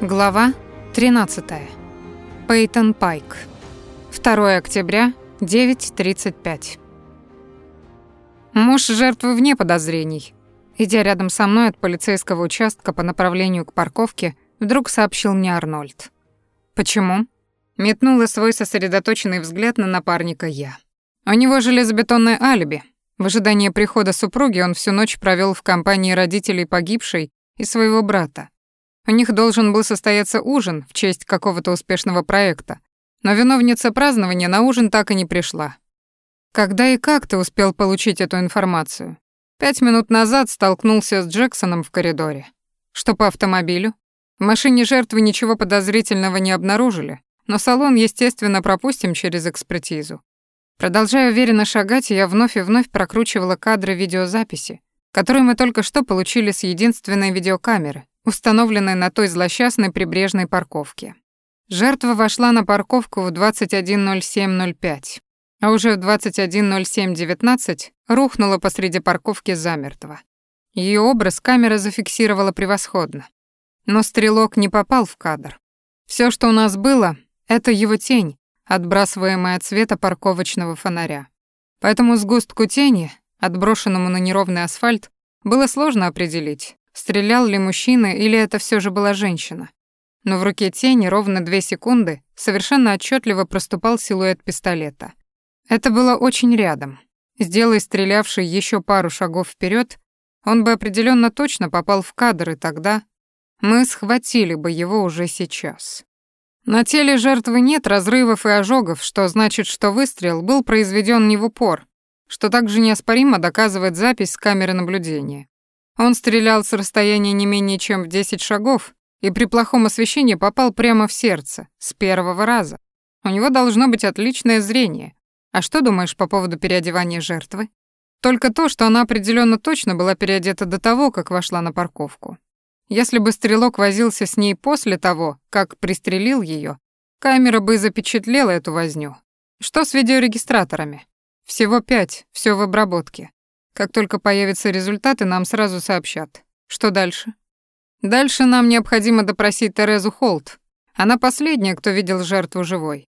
Глава 13. Пейтон Пайк. 2 октября, 9.35. Муж жертвы вне подозрений. Идя рядом со мной от полицейского участка по направлению к парковке, вдруг сообщил мне Арнольд. «Почему?» Метнула свой сосредоточенный взгляд на напарника я. У него железобетонное алиби. В ожидании прихода супруги он всю ночь провел в компании родителей погибшей и своего брата. У них должен был состояться ужин в честь какого-то успешного проекта, но виновница празднования на ужин так и не пришла. Когда и как ты успел получить эту информацию? Пять минут назад столкнулся с Джексоном в коридоре. Что по автомобилю? В машине жертвы ничего подозрительного не обнаружили, но салон, естественно, пропустим через экспертизу. Продолжая уверенно шагать, я вновь и вновь прокручивала кадры видеозаписи, которые мы только что получили с единственной видеокамеры, установленной на той злосчастной прибрежной парковке. Жертва вошла на парковку в 21.07.05, а уже в 21.07.19 рухнула посреди парковки замертво. Ее образ камера зафиксировала превосходно. Но стрелок не попал в кадр. Все, что у нас было, это его тень, отбрасываемая от света парковочного фонаря. Поэтому сгустку тени, отброшенному на неровный асфальт, было сложно определить, стрелял ли мужчина или это все же была женщина. Но в руке тени ровно две секунды совершенно отчетливо проступал силуэт пистолета. Это было очень рядом. Сделай стрелявший еще пару шагов вперед, он бы определенно точно попал в кадр, и тогда мы схватили бы его уже сейчас. На теле жертвы нет разрывов и ожогов, что значит, что выстрел был произведен не в упор, что также неоспоримо доказывает запись с камеры наблюдения. Он стрелял с расстояния не менее чем в 10 шагов и при плохом освещении попал прямо в сердце, с первого раза. У него должно быть отличное зрение. А что думаешь по поводу переодевания жертвы? Только то, что она определенно точно была переодета до того, как вошла на парковку. Если бы стрелок возился с ней после того, как пристрелил ее, камера бы запечатлела эту возню. Что с видеорегистраторами? Всего пять, все в обработке. Как только появятся результаты, нам сразу сообщат. Что дальше? Дальше нам необходимо допросить Терезу Холт. Она последняя, кто видел жертву живой.